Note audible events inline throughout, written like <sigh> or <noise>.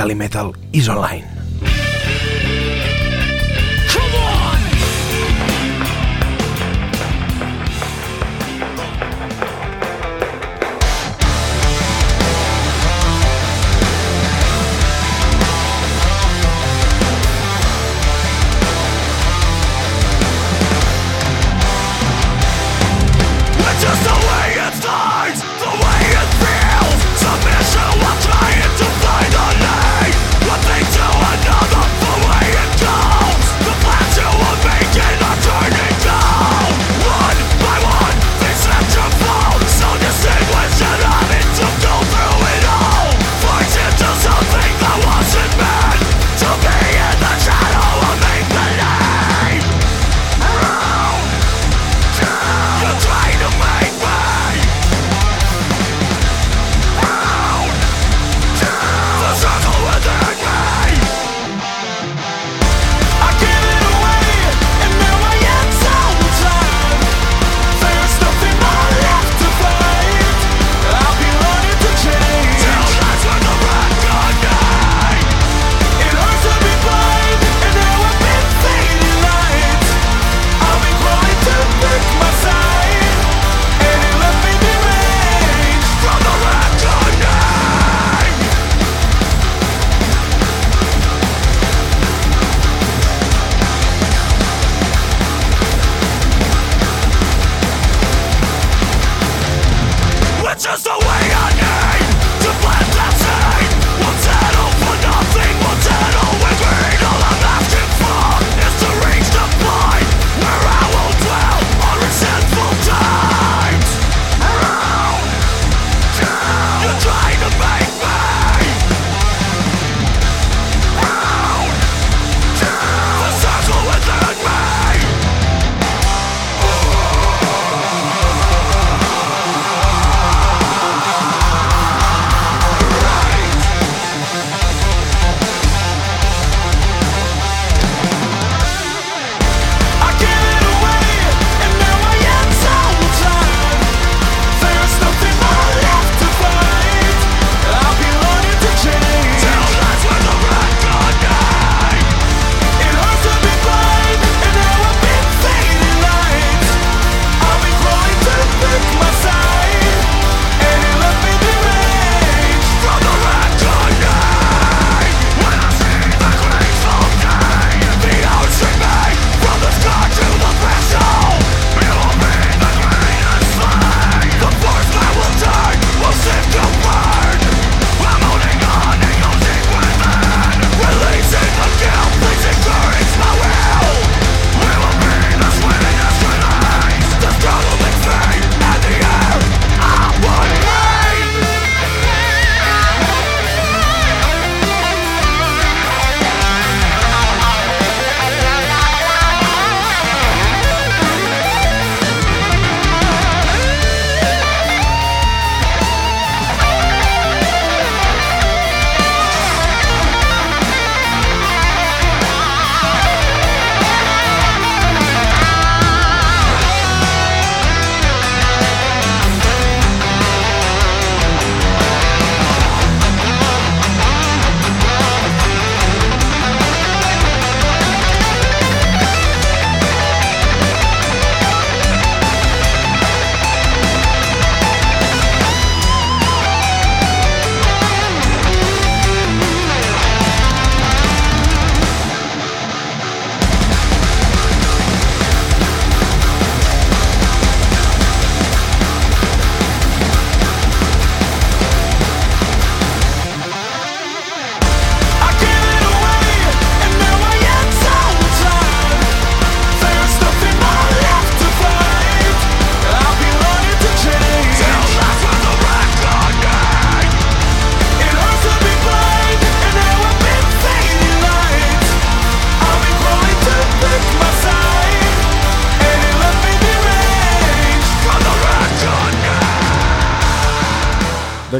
Calimetal is online.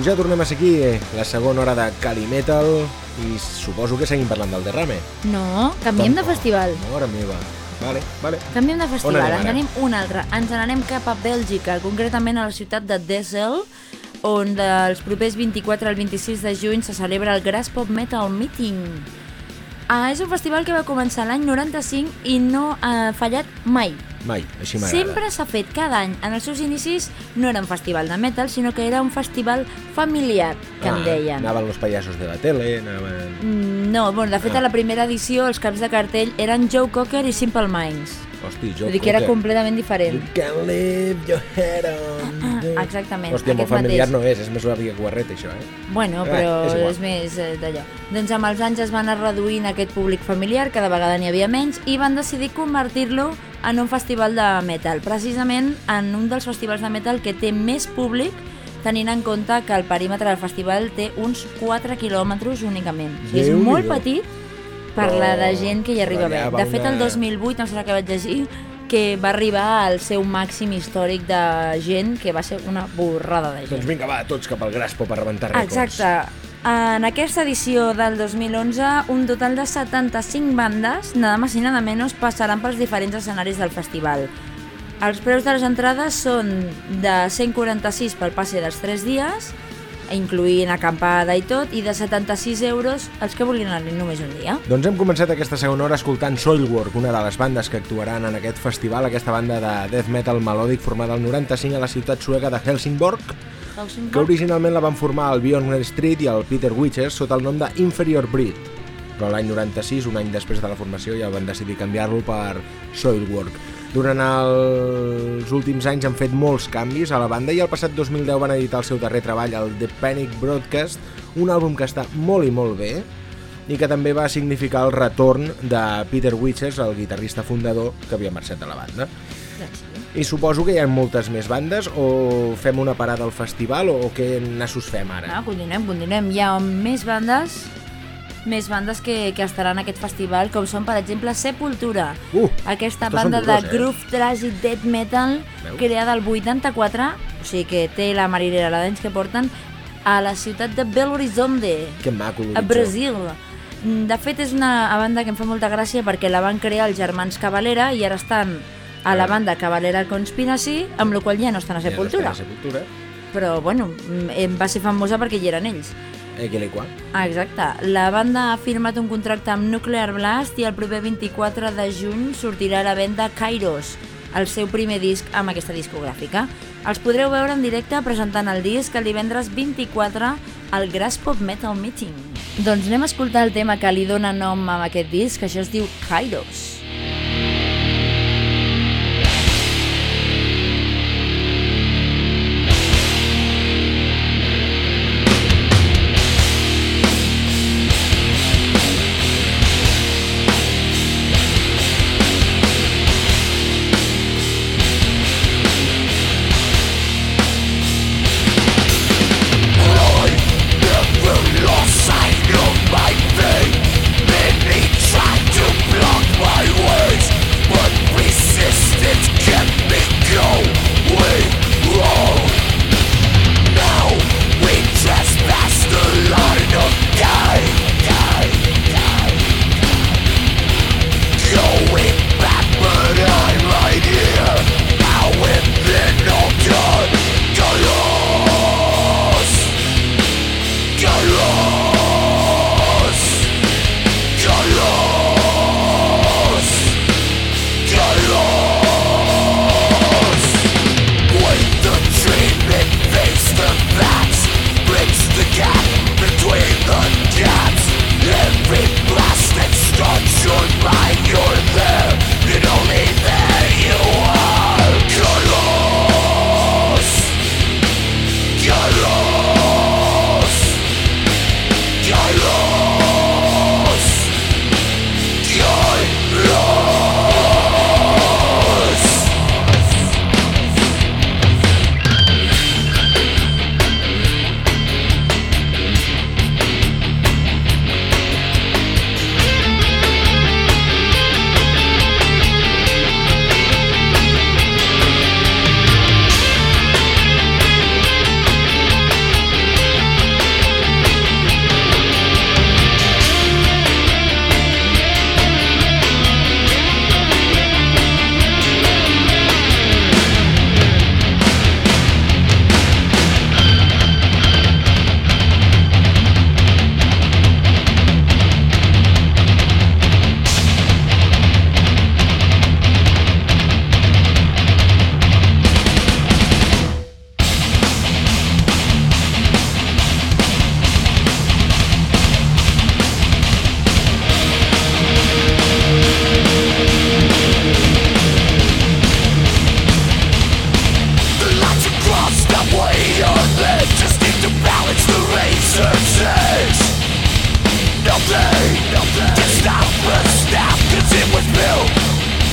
Doncs ja tornem a ser aquí, eh, la segona hora de Cali Metal, i suposo que seguim parlant del derrame. No, canviem de festival. Mare meva. Vale, vale. Canviem de festival, anem ara? anem un altre. Ens n'anem cap a Bèlgica, concretament a la ciutat de Dessel, on dels propers 24 al 26 de juny se celebra el Grass Pop Metal Meeting. Ah, és un festival que va començar l'any 95 i no ha fallat mai. Mai, així m'agrada. Sempre s'ha fet cada any. En els seus inicis no era un festival de metal, sinó que era un festival familiar, que ah, en deien. Anaven los payasos de la tele, anaven... Mm, No, bueno, de fet, Ah. a la primera edició els caps de cartell eren Joe Cocker i Simple Minds. Hosti, jo... Vull dir que era completament diferent. You can leave your head on... Ah, exactament, Hòstia, molt familiar mateix. no és, és més una via guarreta, això, eh? Bueno, Eh, però és igual. és, més eh, d'allò. Doncs amb els anys es va anar reduint aquest públic familiar, cada vegada n'hi havia menys, i van decidir convertir-lo en un festival de metal, precisament en un dels festivals de metal que té més públic, tenint en compte que el perímetre del festival té uns 4 quilòmetres únicament. Sigui, és molt petit per la de gent que hi arriba va De fet, el una- 2008, no sé que vaig llegir, que va arribar al seu màxim històric de gent, que va ser una borrada de gent. Doncs vinga, va, tots cap al Graspo per rebentar rècords. Exacte. En aquesta edició del 2011, un total de 75 bandes, nada más i nada menos, passaran pels diferents escenaris del festival. Els preus de les entrades són de 146 pel passe dels 3 dies, incloent acampada i tot, i de 76 euros els que vulguin anar només un dia. Doncs hem començat aquesta segona hora escoltant Soilwork, una de les bandes que actuaran en aquest festival, aquesta banda de death metal melòdic formada al 95 a la ciutat sueca de Helsingborg, que originalment la van formar el Bjorn Street i el Peter Witches sota el nom de Inferior Breed. Però l'any 96, un any després de la formació, ja van decidir canviar-lo per Soilwork. Durant els últims anys han fet molts canvis a la banda i el passat 2010 van editar el seu darrer treball, el The Panic Broadcast, un àlbum que està molt i molt bé i que també va significar el retorn de Peter Witches, el guitarrista fundador que havia marxat de la banda. I suposo que hi ha moltes més bandes o fem una parada al festival o què nassos fem ara? Ah, continuem, continuem. Hi ha més bandes més bandes que, que estaran en aquest festival, com són, per exemple, Sepultura. Uh, Aquesta banda de eh? groove tragic death metal Veus? creada el 84, o sigui que té la marinera d'anys que porten, a la ciutat de Belo Horizonte, Que maco a. Brasil. De fet, és una banda que em fa molta gràcia perquè la van crear els germans Cavalera i ara estan a la Ah. banda Cavalera Conspiracy, amb la qual ja no estan a Sepultura. Ja no estan a Sepultura. Però, bueno, em va ser famosa perquè hi eren ells. Eh, que qua. Ah, exacte. La banda ha firmat un contracte amb Nuclear Blast i el proper 24 de juny sortirà a la venda Kairos, el seu primer disc amb aquesta discogràfica. Els podreu veure en directe presentant el disc el divendres 24 al Grass Pop Metal Meeting. Doncs anem a escoltar el tema que li dona nom a aquest disc, que això es diu Kairos.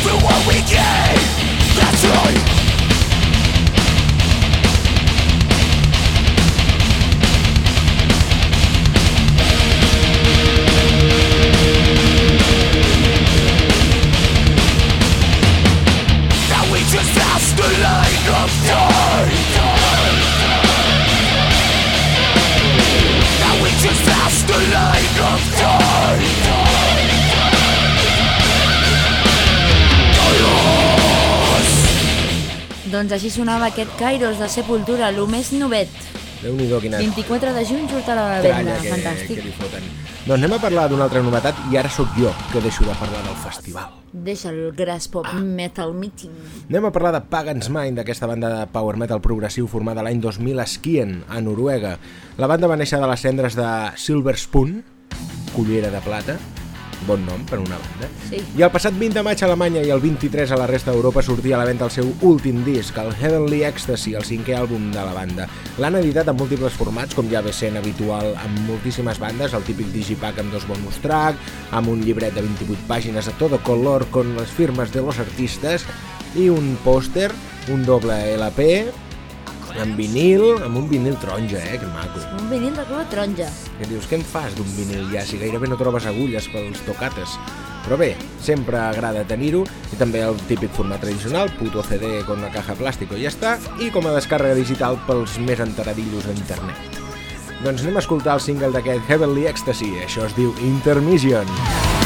to what we gave. That's right. Doncs així sonava aquest Kairos de Sepultura, el més novet. Déu-n'hi-do, quina... 24 de juny surt a la venda, que, fantàstic. Que foten. Doncs anem a parlar d'una altra novetat i ara sóc jo que deixo de parlar del festival. Deixa el Grass Pop ah. Metal Meeting. Anem a parlar de Pagan's Mind, d'aquesta banda de power metal progressiu formada l'any 2000 a Skien, a Noruega. La banda va néixer de les cendres de Silver Spoon, cullera de plata, bon nom per una banda. Sí. I el passat 20 de maig a Alemanya i el 23 a la resta d'Europa sortia a la venda el seu últim disc, el Heavenly Ecstasy, el cinquè àlbum de la banda. L'han editat en múltiples formats, com ja ve sent habitual amb moltíssimes bandes, el típic digipack amb dos bonus track, amb un llibret de 28 pàgines a todo color con les firmes de los artistes i un pòster, un doble LP, en vinil, amb un vinil taronja, eh? Que maco. Un vinil de color taronja. I dius, què en fas d'un vinil ja, si gairebé no trobes agulles pels tocates? Però bé, sempre agrada tenir-ho, i també el típic format tradicional, puto CD con una caja plàstic i ja està, i com a descàrrega digital pels més enteradillos d'internet. Doncs anem a escoltar el single d'aquest Heavenly Ecstasy, això es diu Intermission. Intermission.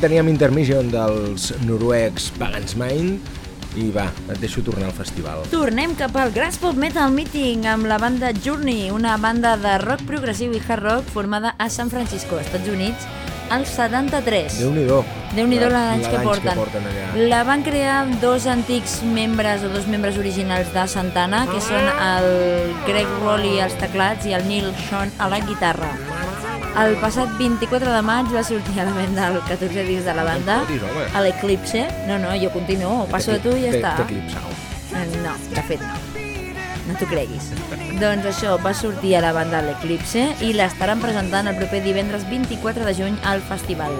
Aquí teníem Intermission dels noruecs Pagans Mind i va, et deixo tornar al festival. Tornem cap al Graspop Metal Meeting amb la banda Journey, una banda de rock progressiu i hard rock formada a San Francisco, Estats Units, al 73. Déu-n'hi-do. Déu-n'hi-do l'any que porten. que porten allà. La van crear dos antics membres o dos membres originals de Santana, que són el Greg Rowley als teclats i el Neil Sean a la guitarra. El passat 24 de maig va sortir a la venda el 14 disc de la banda, a l'Eclipse. No, no, jo continuo, passo de tu i ja està. Eh, No, de fet no. No t'ho creguis. doncs això, va sortir a la banda a l'Eclipse i l'estaran presentant el proper divendres 24 de juny al festival.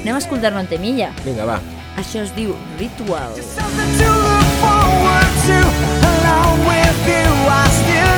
Anem a escoltar-lo en temilla. Vinga, va. Això es diu Ritual. Something to look forward to. Along with you, I still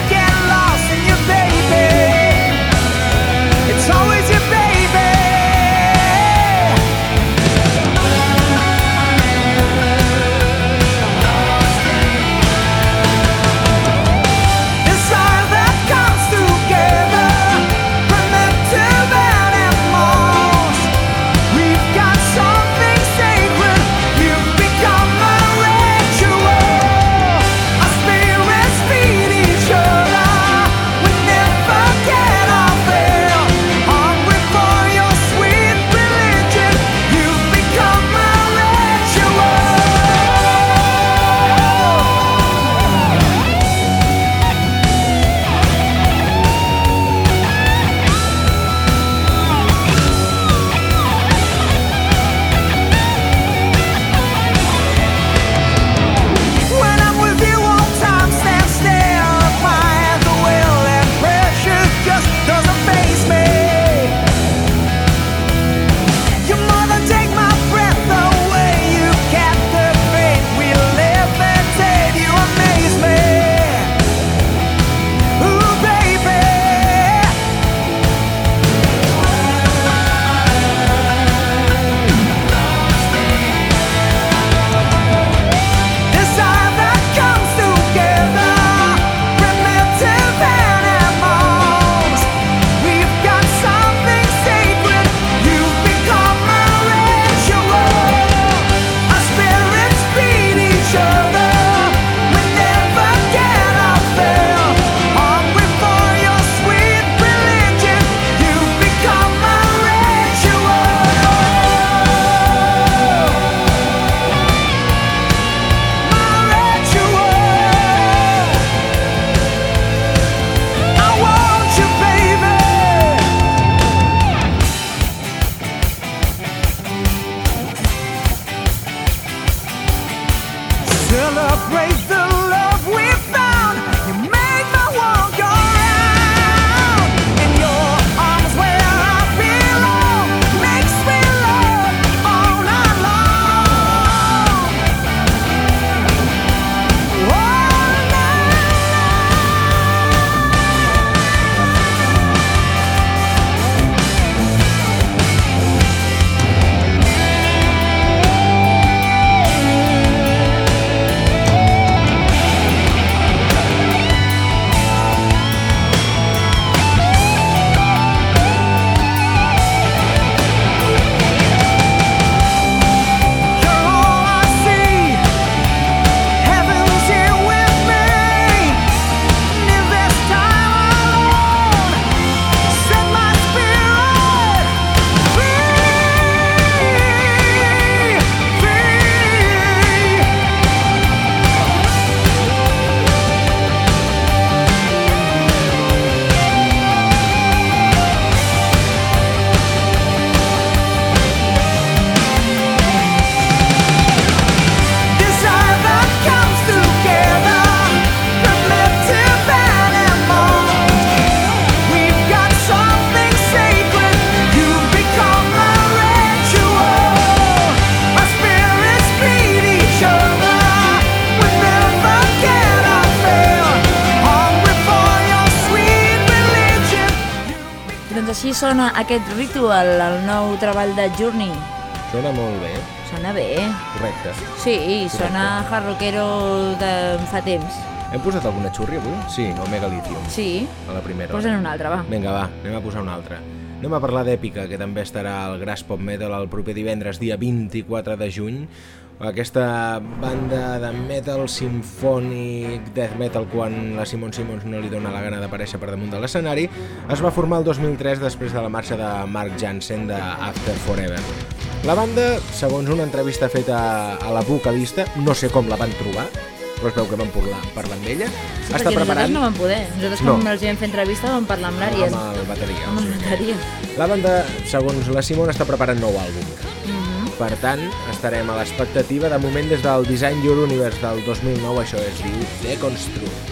així sona aquest Ritual, el nou treball de Journey. Sona molt bé, Sona bé. correcte. Sí, sona hard rockero de fa temps. Hem posat alguna xurri avui? Sí, Omega Lithium, Sí, a la primera posa'n hora. una altra, va. Vinga, va, anem a posar una altra. Anem a parlar d'Èpica, que també estarà al Gras Pop Metal el proper divendres, dia 24 de juny. Aquesta banda de metal sinfònic, death metal, quan la Simon Simons no li dona la gana d'aparèixer per damunt de l'escenari, es va formar el 2003 després de la marxa de Mark Jansen de After Forever. La banda, segons una entrevista feta a la vocalista, no sé com la van trobar, però es veu que van parlar, parlar amb ella, Sí, està preparant nosaltres no vam poder. Nosaltres No. quan els vam fer entrevista vam parlar amb l'Àries. amb el bateria. Amb el bateria. La banda, segons la Simon, està preparant nou àlbum. Per tant, estarem a l'expectativa de moment des del Design Your Universe del 2009, això es diu Deconstruct.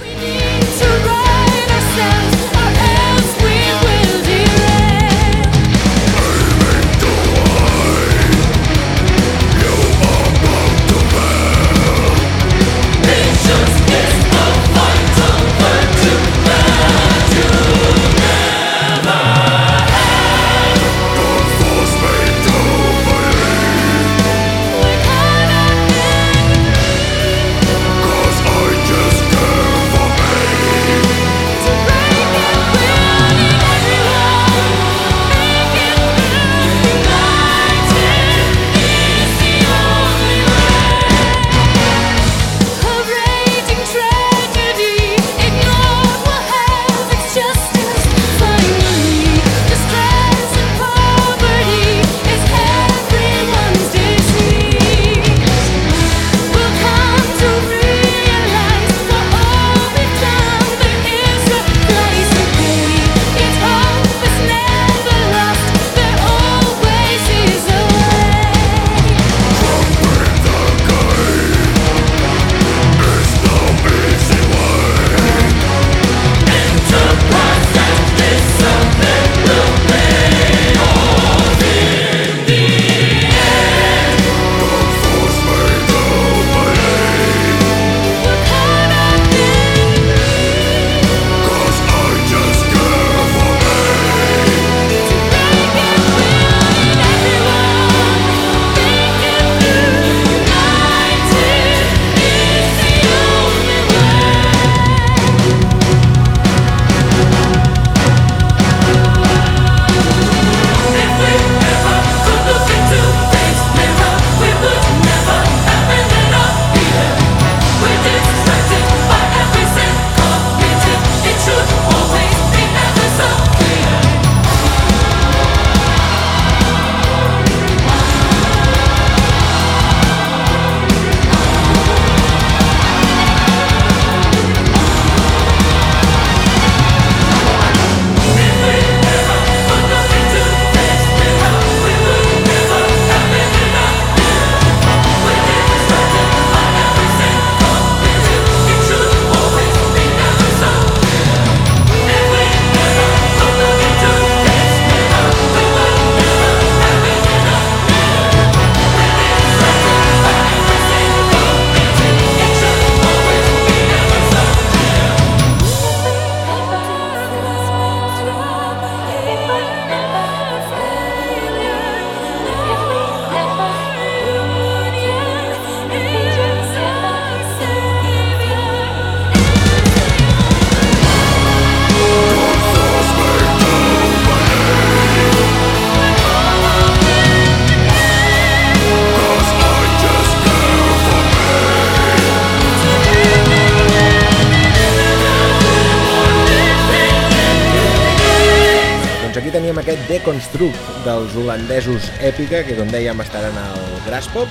Holandesos Èpica, que com dèiem estaran al Graspop,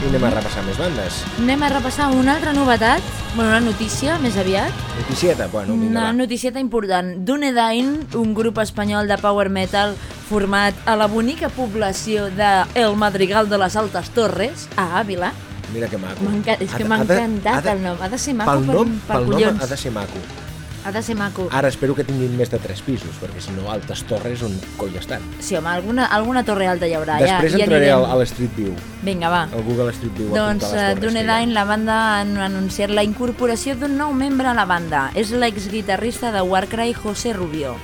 i anem a repassar més bandes. Anem a repassar una altra novetat, bueno, una notícia més aviat. Noticieta, bueno, vinga, Una va. noticieta important. Dunedain, un grup espanyol de power metal format a la bonica població de El Madrigal de les Altes Torres, a Àvila. Mira que maco. És que m'ha ha de- encantat ha de- el nom. Ha de ser maco pel per- nom, per pel nom collons. ha de ser maco. Ha de ser maco. Ara espero que tinguin més de 3 pisos, perquè si no, altes torres on coll estan. Sí, home, alguna, alguna torre alta hi haurà. Després ja, ja entraré anirem. al, a l'Street View, Vinga, va. al Google Street View. Doncs ha. Dunedain, la banda han anunciat la incorporació d'un nou membre a la banda. És l'exguitarrista de Warcry, José Rubio.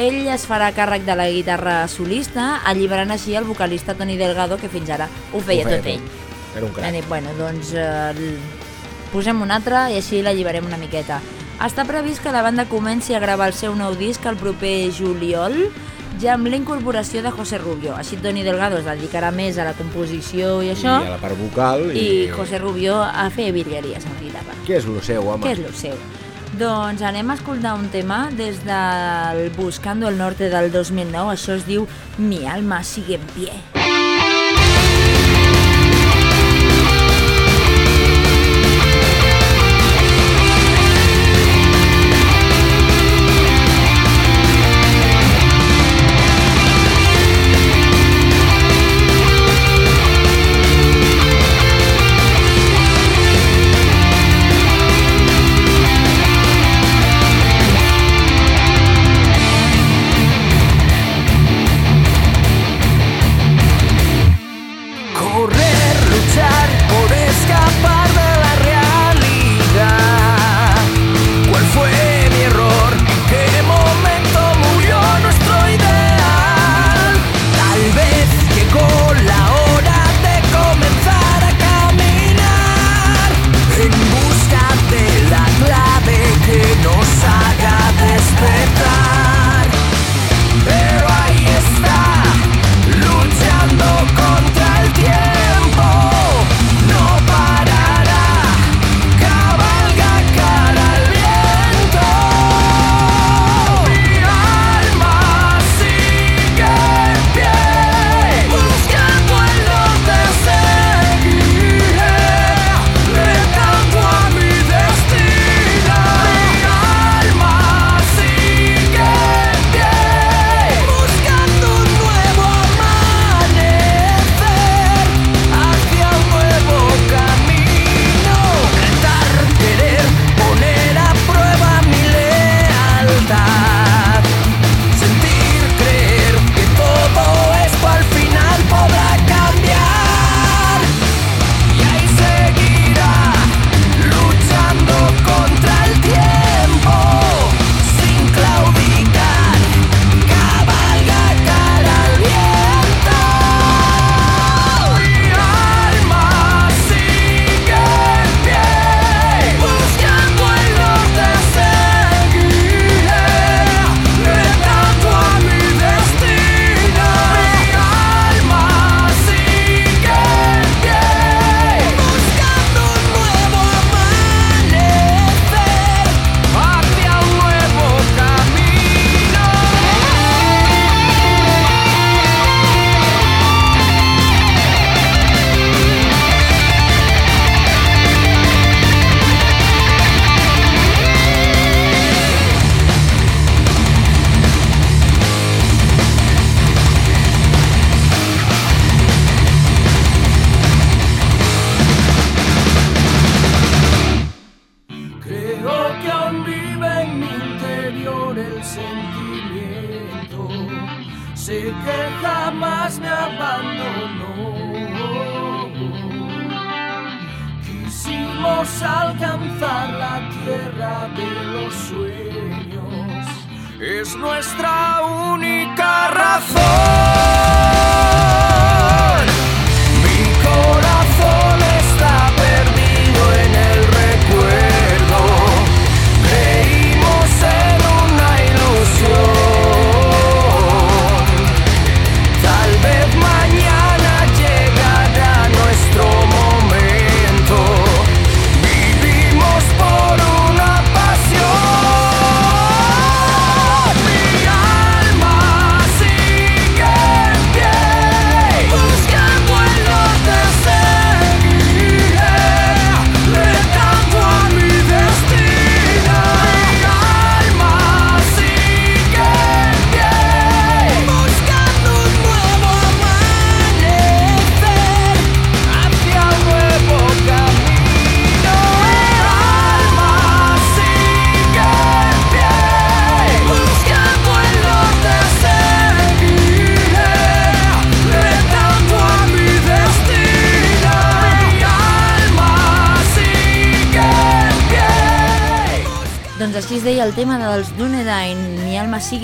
Ell es farà càrrec de la guitarra solista, alliberant així el vocalista Toni Delgado, que fins ara ho feia, Ho feia tot ell. Era un crac. dit, bueno, doncs eh, posem un altre i així l'alliberem una miqueta. Està previst que la banda comenci a gravar el seu nou disc el proper juliol, ja amb la incorporació de José Rubio. Així Toni Delgado es dedicarà més a la composició i això. I a la part vocal. I, i José Rubio a fer virgueries amb guitarra. Què és lo seu, home? Què és lo seu? Doncs anem a escoltar un tema des del Buscando el Norte del 2009. Això es diu Mi alma sigue en pie.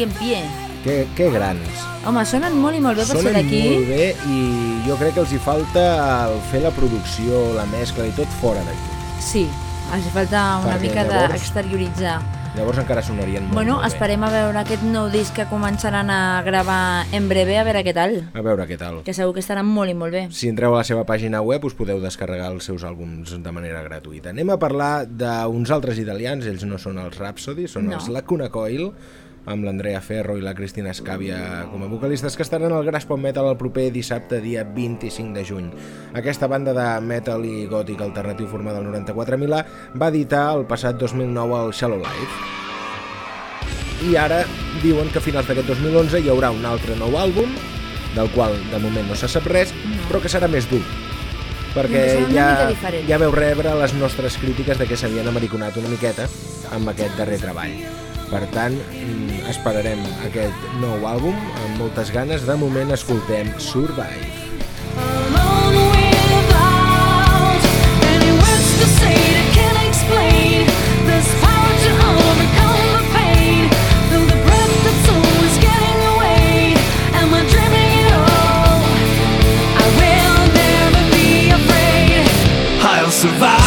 estigui en pie. Que, que grans. Home, sonen molt i molt bé per ser d'aquí. Sonen molt bé i jo crec que els hi falta el fer la producció, la mescla i tot fora d'aquí. Sí, els hi falta una Perquè mica llavors... d'exterioritzar. Llavors encara sonarien molt, bueno, molt bé. esperem a veure aquest nou disc que començaran a gravar en breve, a veure què tal. A veure què tal. Que segur que estaran molt i molt bé. Si entreu a la seva pàgina web us podeu descarregar els seus àlbums de manera gratuïta. Anem a parlar d'uns altres italians, ells no són els Rhapsody, són no. els Lacuna Coil, amb l'Andrea Ferro i la Cristina Scavia com a vocalistes que estaran al Grass Pop Metal el proper dissabte, dia 25 de juny. Aquesta banda de metal i gòtic alternatiu formada al 94 a Milà va editar el passat 2009 el Shallow Life. I ara diuen que a finals d'aquest 2011 hi haurà un altre nou àlbum, del qual de moment no se sap res, però que serà més dur perquè ja, ja veu rebre les nostres crítiques de que s'havien americonat una miqueta amb aquest darrer treball. Per tant, mm, esperarem aquest nou àlbum. Amb moltes ganes. De moment escoltem Survive. Alone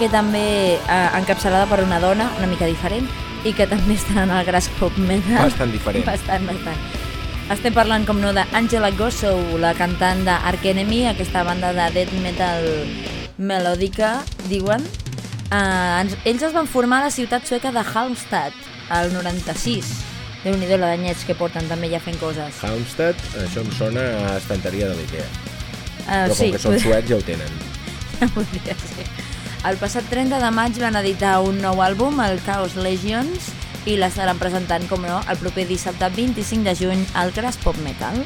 que també eh, encapçalada per una dona, una mica diferent, i que també està en el Grass Pop Metal. Bastant diferent. Bastant, bastant. Estem parlant, com no, d'Angela Gosso, la cantant d'Ark Enemy, aquesta banda de death metal melòdica, diuen. Eh, ells es van formar a la ciutat sueca de Halmstad, al 96. Déu-n'hi-do la d'anyets que porten també ja fent coses. Halmstad, això em sona a estanteria de l'IKEA. Uh, Però com que són suecs ja ho tenen. <laughs> Podria ser. El passat 30 de maig van editar un nou àlbum, el Chaos Legions, i l'estaran presentant, com no, el proper dissabte 25 de juny al Crash Pop Metal.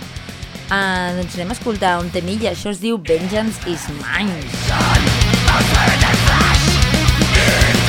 Uh, doncs anem a escoltar un temilla, això es diu Vengeance is Mine. I've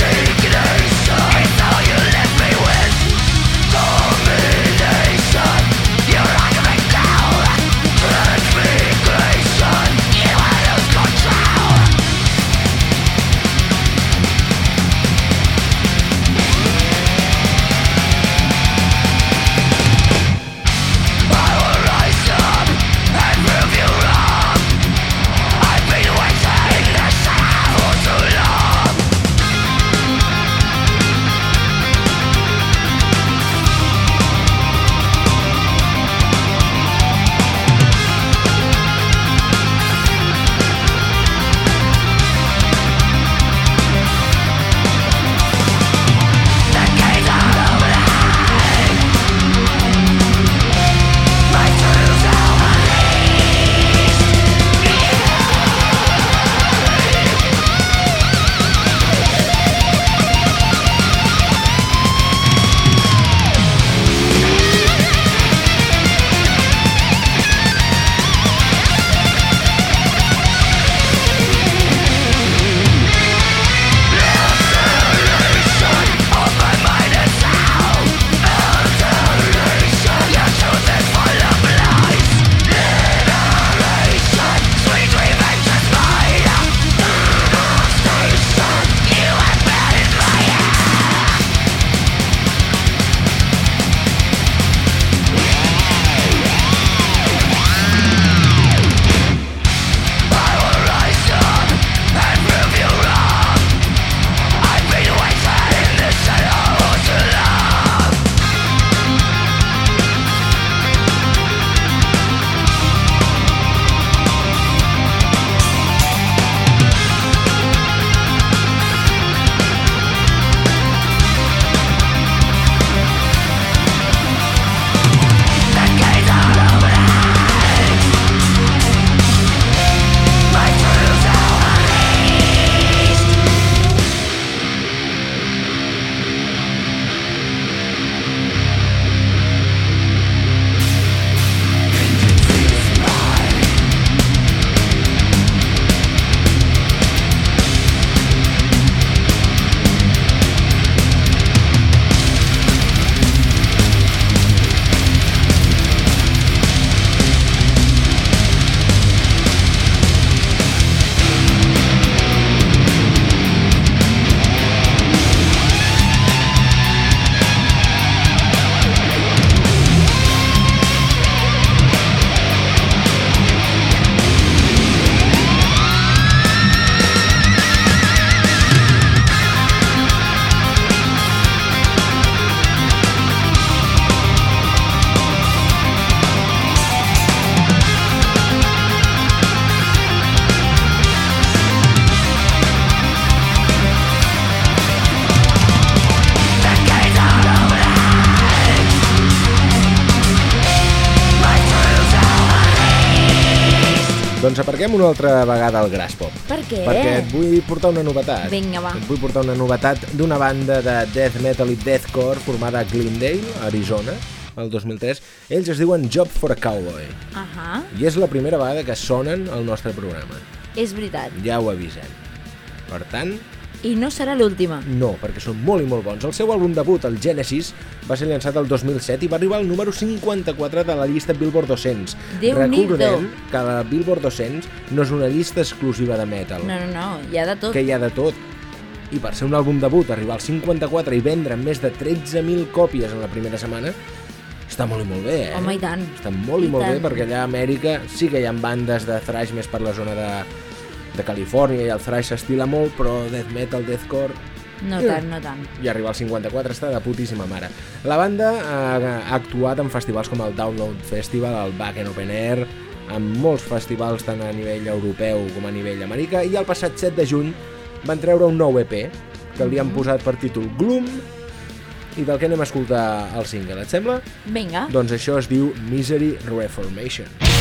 Aparquem una altra vegada al Graspop. Per què? Perquè et vull portar una novetat. Vinga, va. Et vull portar una novetat d'una banda de death metal i deathcore formada a Glendale, Arizona, el 2003. Ells es diuen Job for a Cowboy. Ahà, I és la primera vegada que sonen al nostre programa. és veritat. Ja ho avisem. Per tant, I no serà l'última. no, perquè són molt i molt bons. El seu àlbum debut, el Genesis, va ser llançat el 2007 i va arribar al número 54 de la llista Billboard 200. Déu-n'hi-do. Recordem que la Billboard 200 no és una llista exclusiva de metal. No, no, no, hi ha de tot. que hi ha de tot. I per ser un àlbum debut, arribar al 54 i vendre més de 13.000 còpies en la primera setmana, està molt i molt bé, eh? Home, i tant. Està molt i, I molt bé, tant. perquè allà a Amèrica sí que hi ha bandes de thrash més per la zona de, de Califòrnia i el thrash s'estila molt, però death metal, deathcore... No eh, tant, no tant. I arribar al 54 està de putíssima mare. La banda ha, ha actuat en festivals com el Download Festival, el Back in Open Air, en molts festivals tant a nivell europeu com a nivell americà, i el passat 7 de juny van treure un nou EP, que li han posat per títol Gloom, i del que anem a escoltar el single, et sembla? Vinga. Doncs això es diu Misery Reformation. Doncs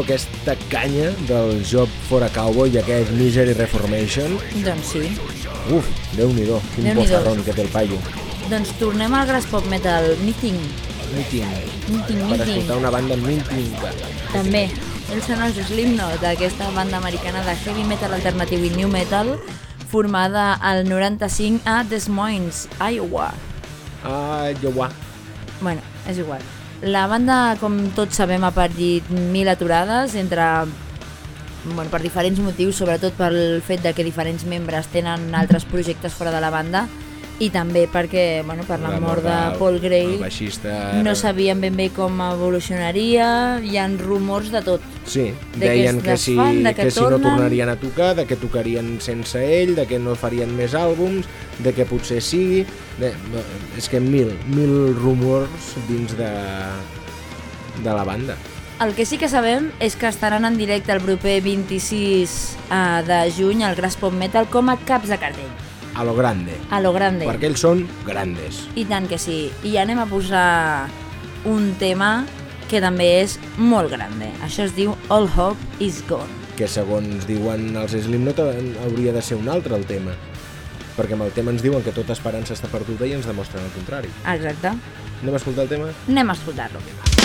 déu-n'hi-do aquesta canya del Job for a Cowboy i aquest Misery Reformation. Doncs sí. Uf, déu-n'hi-do, quin Déu-n'hi-do. bozarrón que té el paio. Doncs tornem al Grass Pop Metal Meeting. Meeting. Meeting, Per meeting. escoltar una banda Meeting. També. Ells són els Slipknot, aquesta banda americana de heavy metal alternatiu i new metal, formada al 95 a Des Moines, Iowa. Ah, guà. Bueno, és igual. La banda, com tots sabem, ha patit mil aturades entre bueno, per diferents motius, sobretot pel fet de que diferents membres tenen altres projectes fora de la banda i també perquè, bueno, per la, mort de Paul Gray baixista... no sabien ben bé com evolucionaria, hi han rumors de tot. Sí, de que deien es que, si, desfan, de que que si no tornen. tornarien a tocar, de que tocarien sense ell, de que no farien més àlbums, de que potser sí... De, és que mil, mil rumors dins de, de la banda. El que sí que sabem és que estaran en directe el proper 26 eh, de juny al Grass Pop Metal com a caps de cartell, A lo grande. a lo grande. Perquè ells són grandes. I tant que sí. I anem a posar un tema que també és molt grande. Això es diu All Hope is Gone. Que segons diuen els Slipknot eh, hauria de ser un altre el tema. Perquè amb el tema ens diuen que tota esperança està perduda i ens demostren el contrari. Exacte. Anem a escoltar el tema? Anem a escoltar-lo. The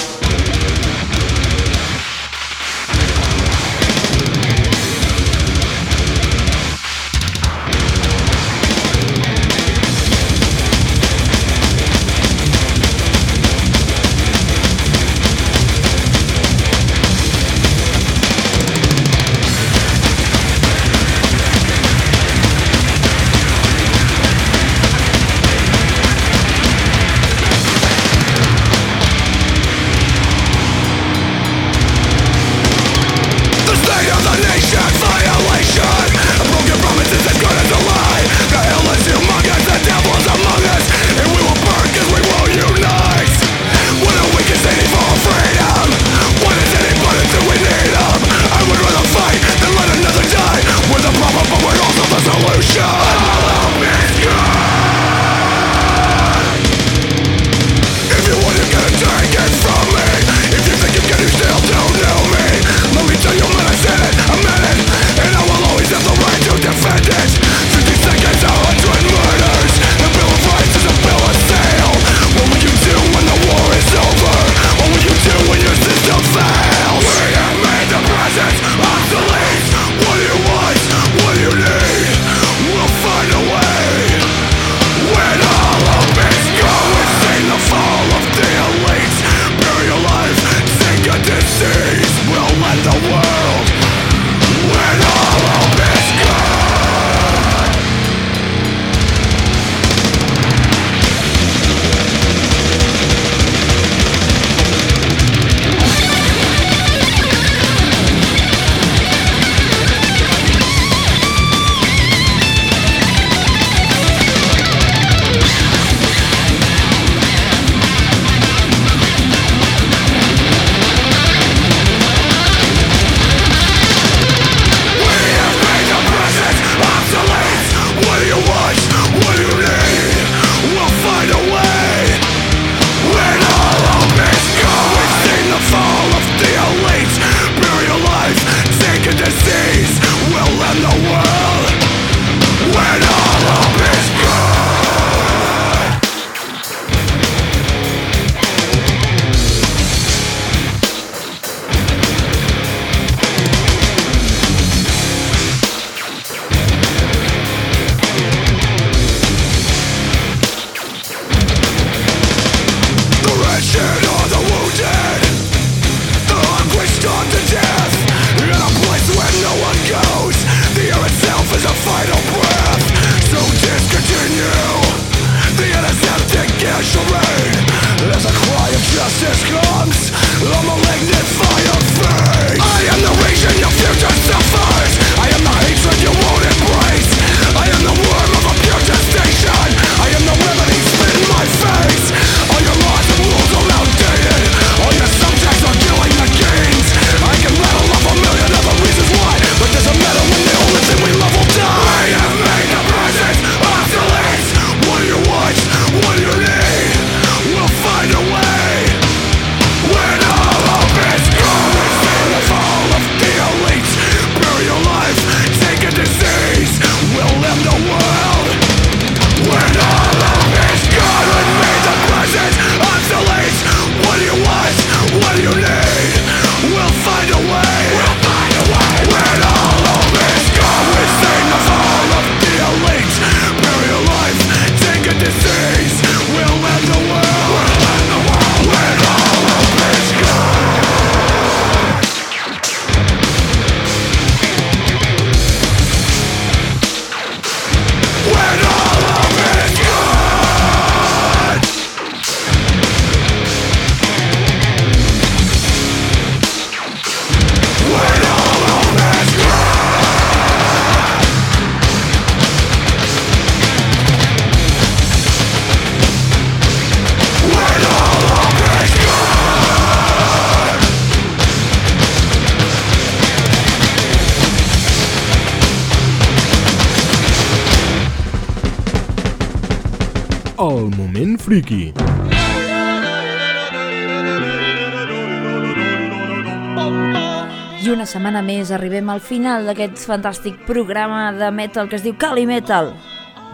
I una setmana més arribem al final d'aquest fantàstic programa de metal que es diu Cali Metal.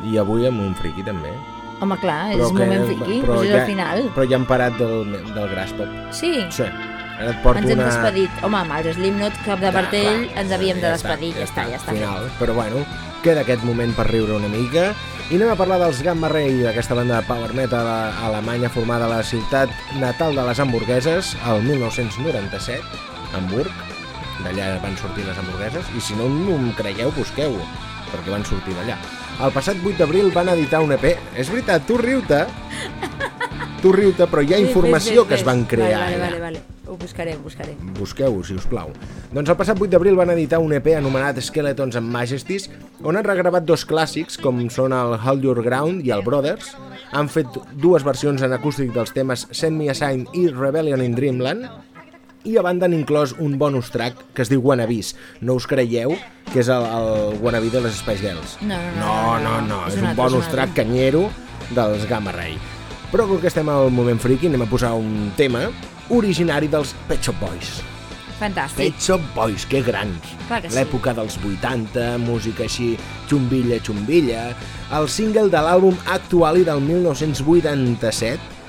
I avui amb un friki també. Home, clar, és moment friki, però és ja, el final. Però ja hem parat del, del Graspop. Sí, Sí. Ara et porto ens hem una... despedit. Home, amb els Slipknot, cap de partell, clar, ens havíem de ja despedir. Ja està, ja està. Final. Però bueno, queda aquest moment per riure una mica. I anem a parlar dels Gamma Ray, d'aquesta banda de power metal a- alemanya formada a la ciutat natal de les hamburgueses, el 1997, Hamburg. D'allà van sortir les hamburgueses. I si no m'ho creieu, busqueu-ho, perquè van sortir d'allà. El passat 8 d'abril van editar un EP. És veritat, tu riu-te. Tu riu-te, però hi ha informació fes, que es van crear. Vale, vale, vale, vale. Ho buscaré, ho buscaré. Busqueu-ho, si us plau. Doncs el passat 8 d'abril van editar un EP anomenat Skeletons and Majesties, on han regravat dos clàssics, com són el Hold Your Ground i el Brothers. Han fet dues versions en acústic dels temes Send Me a Sign i Rebellion in Dreamland, i a banda han inclòs un bonus track que es diu Wannabes. No us creieu que és el, el Wannabe de les Spice Girls. No, no, no, no, no, no. És és un bonus és track canyero dels Gamma Ray. Però com que estem al moment friki, anem a posar un tema originari dels Pet Shop Boys. Fantàstic. Pet Shop Boys, que grans. Que sí. L'època dels 80, música així, xumbilla, xumbilla. El single de l'àlbum Actuali del 1987,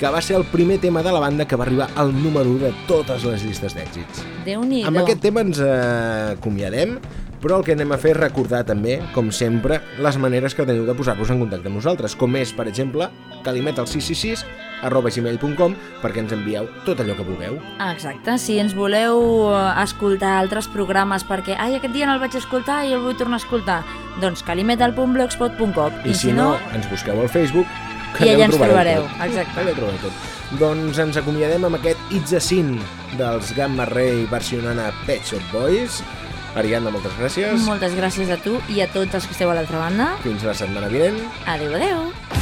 que va ser el primer tema de la banda que va arribar al número 1 de totes les llistes d'èxits. Déu-n'hi-do. Amb aquest tema ens eh, acomiadem, però el que anem a fer és recordar també, com sempre, les maneres que teniu de posar-vos en contacte amb nosaltres, com és, per exemple, calimetal666 arroba gmail.com perquè ens envieu tot allò que vulgueu. Exacte, si ens voleu eh, escoltar altres programes perquè ai, aquest dia no el vaig escoltar i el vull tornar a escoltar, doncs calimetal.blogspot.com I, si no, ens busqueu al Facebook, que I allà ens trobareu tot. exacte. Allà ho trobareu tot. Doncs ens acomiadem amb aquest It's a Sin dels Gamma Ray versionant a Pet Shop Boys. Ariadna, moltes gràcies. Moltes gràcies a tu i a tots els que esteu a l'altra banda. Fins la setmana vinent. Adéu, adéu.